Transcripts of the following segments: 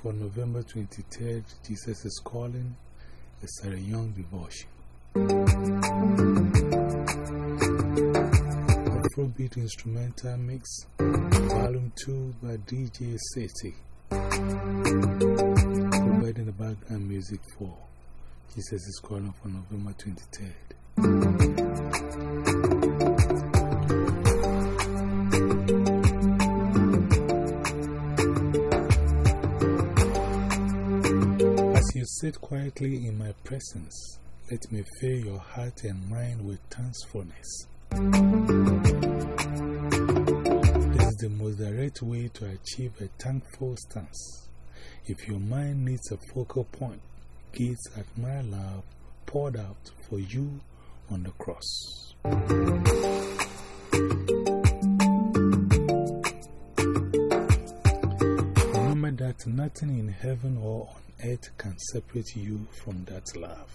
for November 23rd, Jesus is Calling, a Sarah Young devotion. Afrobeat Instrumental Mix, Volume 2 by DJ City. Providing the background music for Jesus is Calling for November 23rd. Sit quietly in my presence, let me fill your heart and mind with thankfulness. This is the most direct way to achieve a thankful stance. If your mind needs a focal point, gaze at my love poured out for you on the cross. Remember that nothing in heaven or on earth can separate you from that love.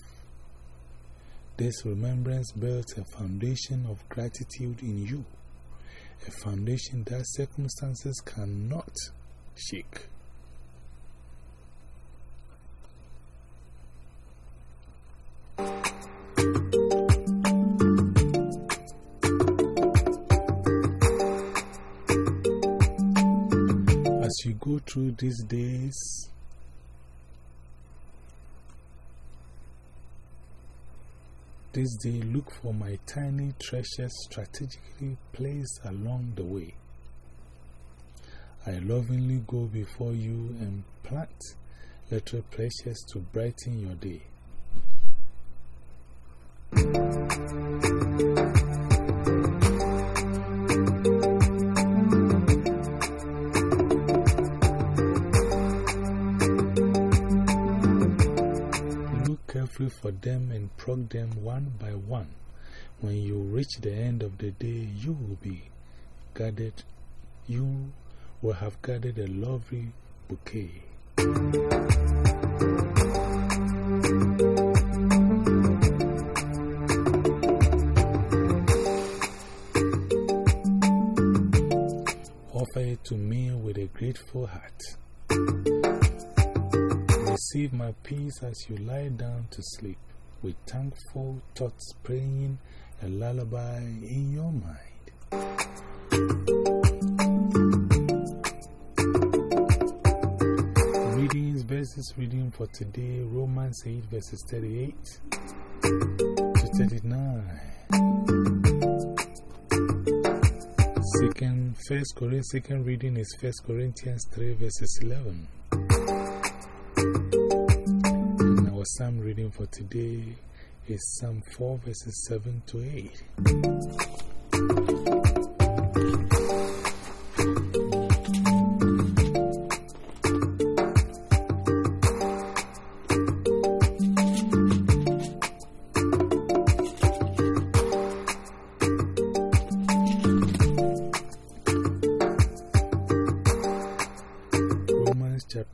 This remembrance builds a foundation of gratitude in you, a foundation that circumstances cannot shake. As you go through these days, this day look for my tiny treasures strategically placed along the way. I lovingly go before you and plant little pleasures to brighten your day. Carefully for them and prod them one by one. When you reach the end of the day, you will be gathered, you will have gathered a lovely bouquet. Offer it to me with a grateful heart. Receive my peace as you lie down to sleep, with thankful thoughts praying a lullaby in your mind. Readings, verses reading for today Romans 8, verses 38 to 39. Second, first Corinthians, second reading is First Corinthians 3, verses 11. Psalm reading for today is Psalm 4, verses 7 to 8.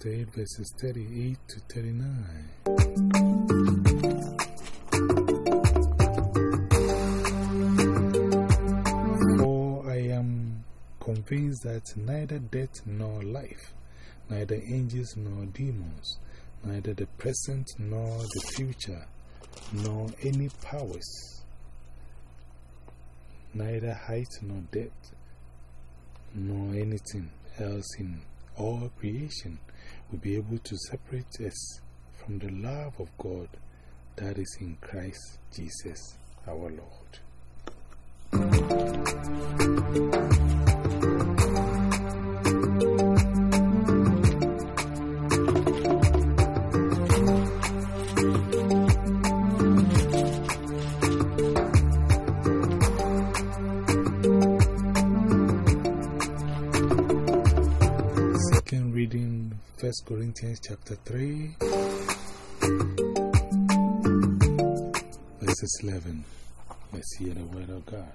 Chapter 8, verses 38 to 39. For I am convinced that neither death nor life, neither angels nor demons, neither the present nor the future, nor any powers, neither height nor depth, nor anything else in all creation will be able to separate us from the love of God that is in Christ Jesus our Lord. 1 Corinthians chapter 3, verses 11. Let's hear the word of God.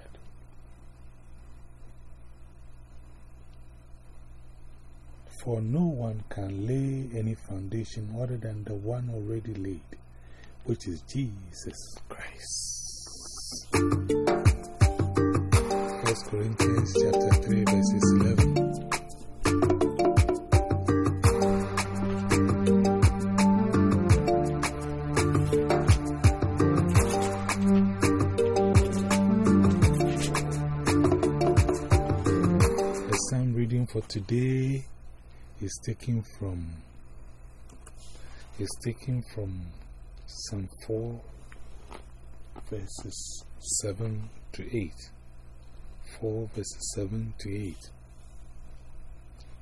For no one can lay any foundation other than the one already laid, which is Jesus Christ. First Corinthians chapter 3, today is taken from is taken from Psalm 4 verses 7 to 8. 4 verses 7 to 8.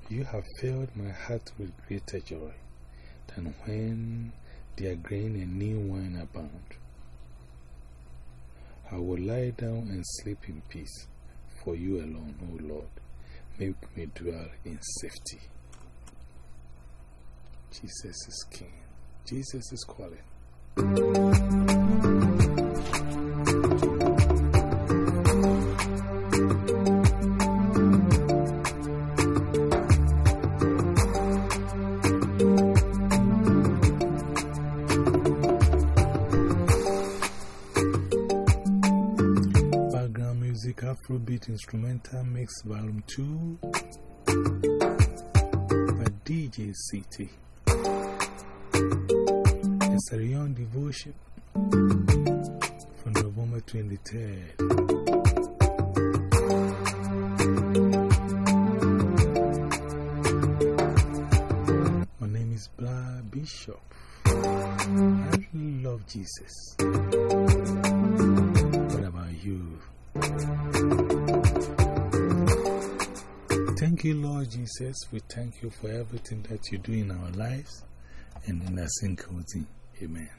You have filled my heart with greater joy than when their grain and new wine abound. I will lie down and sleep in peace, for you alone, O Lord, make me dwell in safety. Jesus is King. Jesus is calling. Afrobeat Instrumental Mix Volume 2 by DJ CT. It's a young devotion for November 23rd. My name is Blah Bishop. I love Jesus. Thank you, Lord Jesus. We thank you for everything that you do in our lives and in the Sinkozi. Amen.